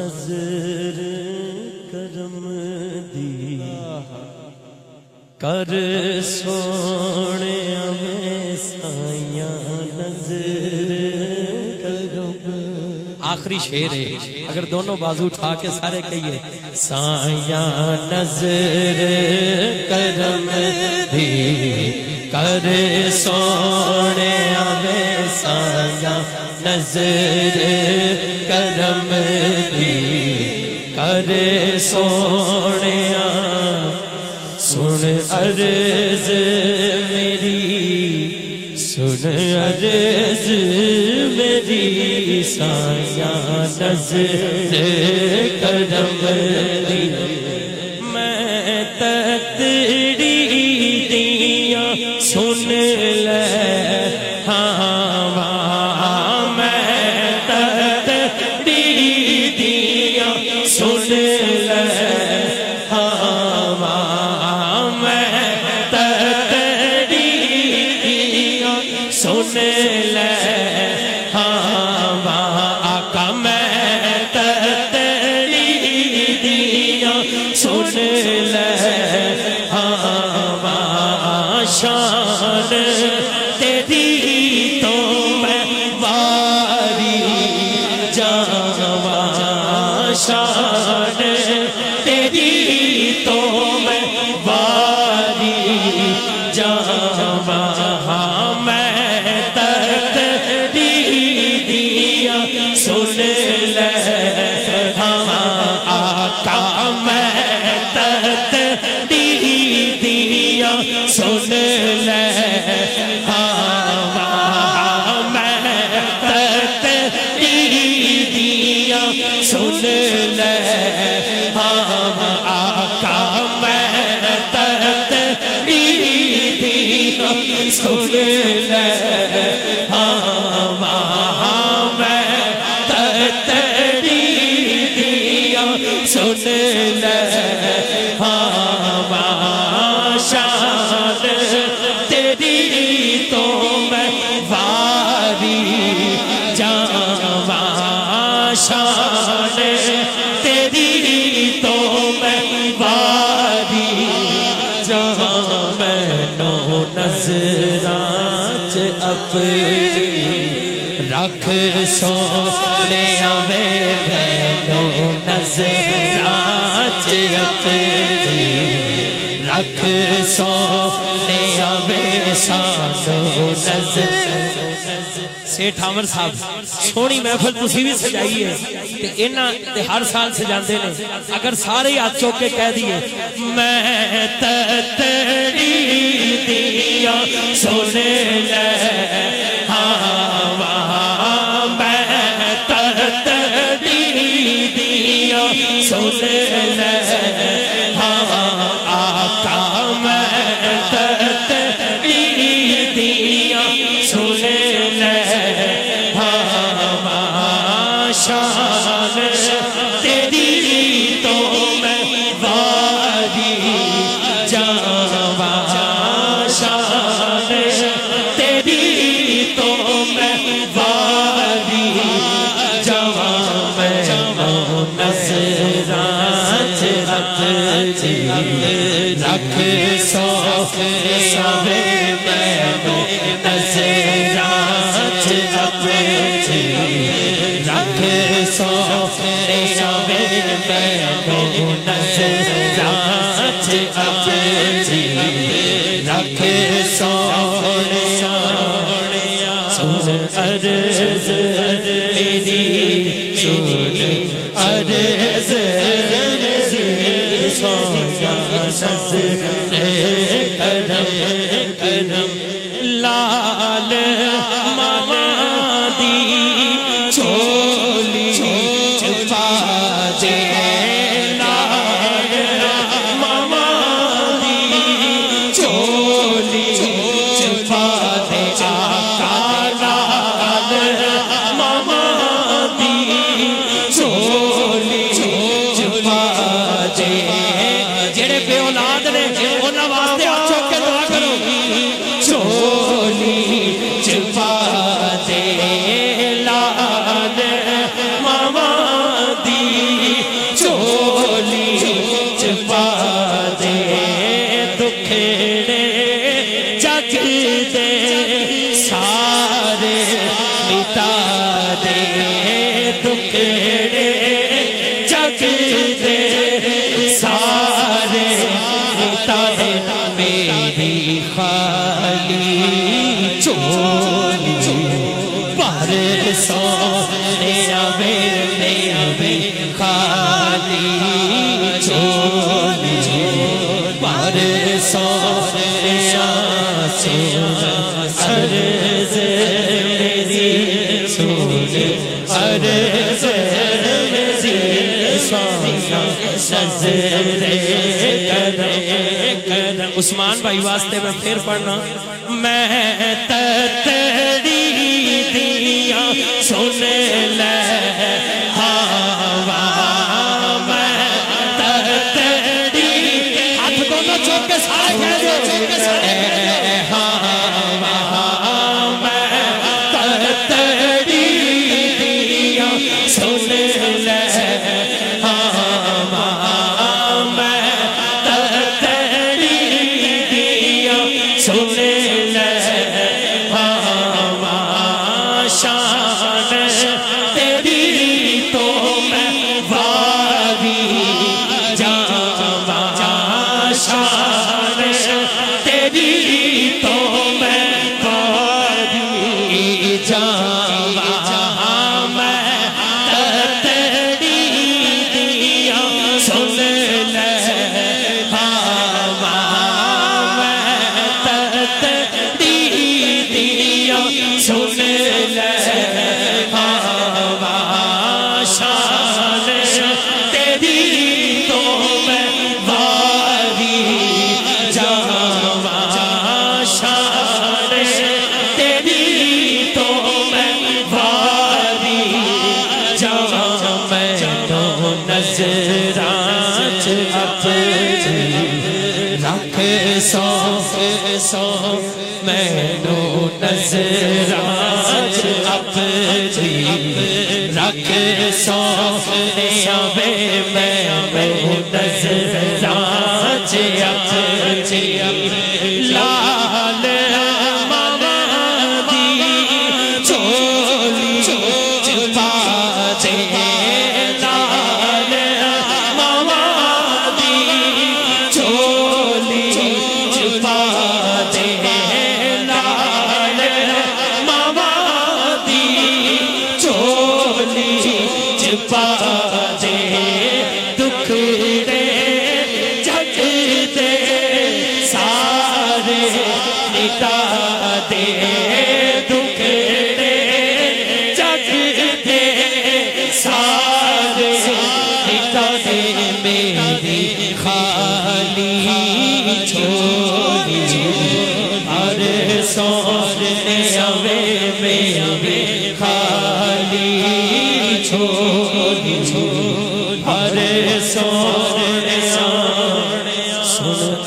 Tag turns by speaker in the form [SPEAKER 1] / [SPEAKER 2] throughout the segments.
[SPEAKER 1] نظر کرم دی۔ کر سونے میں سائیاں نظر کرم۔ آخری شیر ہے۔ اگر دونوں بازو اٹھا کے سارے کہیے سایاں نظر کرم دی۔ کر سونے میں سایاں نظر کرم دی کر سونے سن عرض میری سن عرض میری سایاں نظر کرم دی میں تتڑی دیا سن لے سن لے۔ ہم آقا میں تتڑی سن لے۔ ہم میں تتڑی سن لے۔ ہاں نو نظرات اپنی رکھ سونے میں بینو نظرات اپنی رکھ سونے میں سانو نظر سیٹھ عامر صاحب، سونی محفل تسی بھی سجائی ہے، تے اینا تے ہر سال سجاندے نے۔ اگر سارے ہاتھ چوک کے کہہ دیے میں تتڑی دیا سونے لے ہاں وہاں دیا سونے ہاں آقا میں دیا سونے ہاں رکھ رکھ سو سوے میں نظرات رکھ رکھ سو سوے میں نظرات دے سارے مٹا دے ٹکڑے چک دے سارے مٹا دے میری خالی پر سو عثمان بھائی واسطے میں پھر پڑھنا۔ میں راج اپنی رکھ سو میں میں چھپا دے دکھڑے جھٹتے سارے مٹا دے دکھڑے جھٹتے سارے مٹا دے میری خالی چھوڑی۔ ہر سور نے اوے میں اوے خالی چھوڑ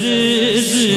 [SPEAKER 1] دی